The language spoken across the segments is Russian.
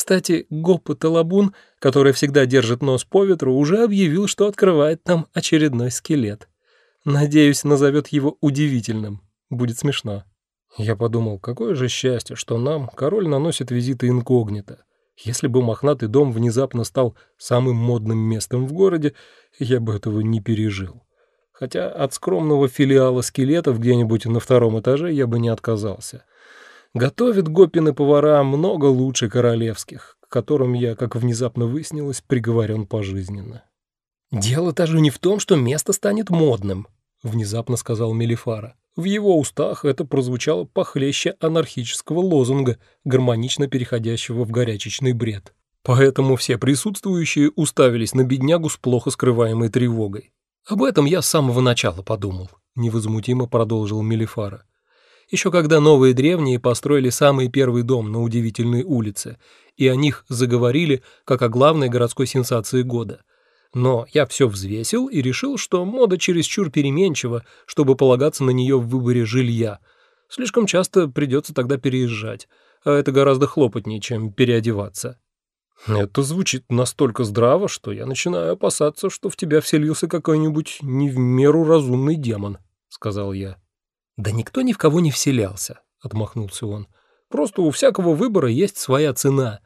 Кстати, Гоппа Талабун, который всегда держит нос по ветру, уже объявил, что открывает нам очередной скелет. Надеюсь, назовет его удивительным. Будет смешно. Я подумал, какое же счастье, что нам король наносит визиты инкогнито. Если бы мохнатый дом внезапно стал самым модным местом в городе, я бы этого не пережил. Хотя от скромного филиала скелетов где-нибудь на втором этаже я бы не отказался. Готовят Гопины повара много лучше королевских, к которым я, как внезапно выяснилось, приговорен пожизненно. «Дело даже не в том, что место станет модным», — внезапно сказал Мелифара. В его устах это прозвучало похлеще анархического лозунга, гармонично переходящего в горячечный бред. Поэтому все присутствующие уставились на беднягу с плохо скрываемой тревогой. «Об этом я с самого начала подумал», — невозмутимо продолжил Мелифара еще когда новые древние построили самый первый дом на удивительной улице, и о них заговорили как о главной городской сенсации года. Но я все взвесил и решил, что мода чересчур переменчива, чтобы полагаться на нее в выборе жилья. Слишком часто придется тогда переезжать, а это гораздо хлопотнее, чем переодеваться. Это звучит настолько здраво, что я начинаю опасаться, что в тебя вселился какой-нибудь не в меру разумный демон, — сказал я. «Да никто ни в кого не вселялся», — отмахнулся он. «Просто у всякого выбора есть своя цена,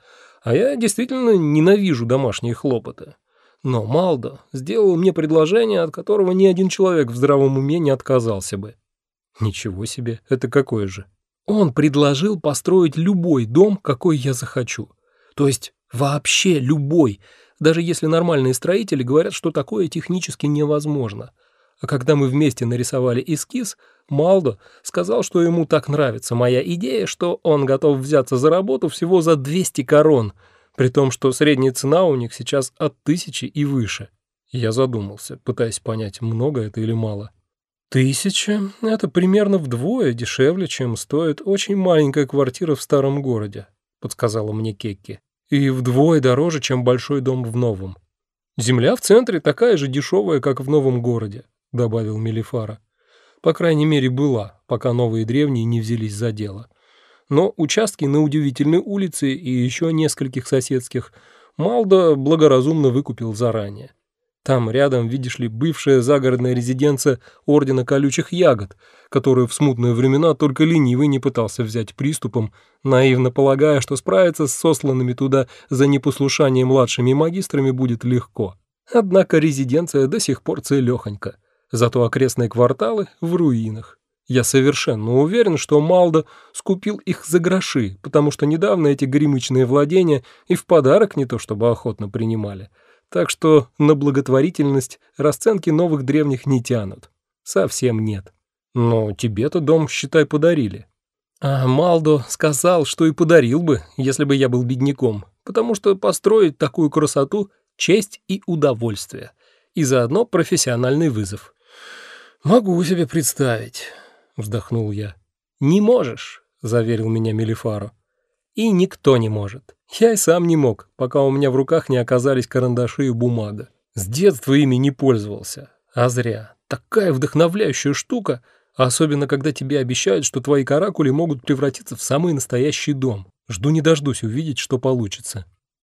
а я действительно ненавижу домашние хлопоты. Но Малдо сделал мне предложение, от которого ни один человек в здравом уме не отказался бы». «Ничего себе, это какое же?» «Он предложил построить любой дом, какой я захочу. То есть вообще любой, даже если нормальные строители говорят, что такое технически невозможно». А когда мы вместе нарисовали эскиз, Малдо сказал, что ему так нравится моя идея, что он готов взяться за работу всего за 200 корон, при том, что средняя цена у них сейчас от тысячи и выше. Я задумался, пытаясь понять, много это или мало. Тысяча — это примерно вдвое дешевле, чем стоит очень маленькая квартира в старом городе, подсказала мне Кекки, и вдвое дороже, чем большой дом в новом. Земля в центре такая же дешевая, как в новом городе, добавил Мелифара. По крайней мере, была, пока новые древние не взялись за дело. Но участки на удивительной улице и еще нескольких соседских Малдо благоразумно выкупил заранее. Там рядом, видишь ли, бывшая загородная резиденция Ордена Колючих Ягод, которую в смутные времена только ленивый не пытался взять приступом, наивно полагая, что справиться с сосланными туда за непослушание младшими магистрами будет легко. Однако резиденция до сих пор целехонька. Зато окрестные кварталы в руинах. Я совершенно уверен, что Малдо скупил их за гроши, потому что недавно эти гремычные владения и в подарок не то чтобы охотно принимали. Так что на благотворительность расценки новых древних не тянут. Совсем нет. Но тебе-то дом, считай, подарили. А Малдо сказал, что и подарил бы, если бы я был бедняком, потому что построить такую красоту — честь и удовольствие, и заодно профессиональный вызов. «Могу себе представить», — вздохнул я. «Не можешь», — заверил меня Мелифаро. «И никто не может. Я и сам не мог, пока у меня в руках не оказались карандаши и бумага. С детства ими не пользовался. А зря. Такая вдохновляющая штука, особенно когда тебе обещают, что твои каракули могут превратиться в самый настоящий дом. Жду не дождусь увидеть, что получится».